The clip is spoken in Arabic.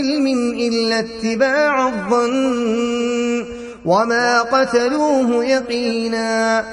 علم إلا اتباع الظن وما قتلوه يقيناً